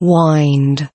Wind.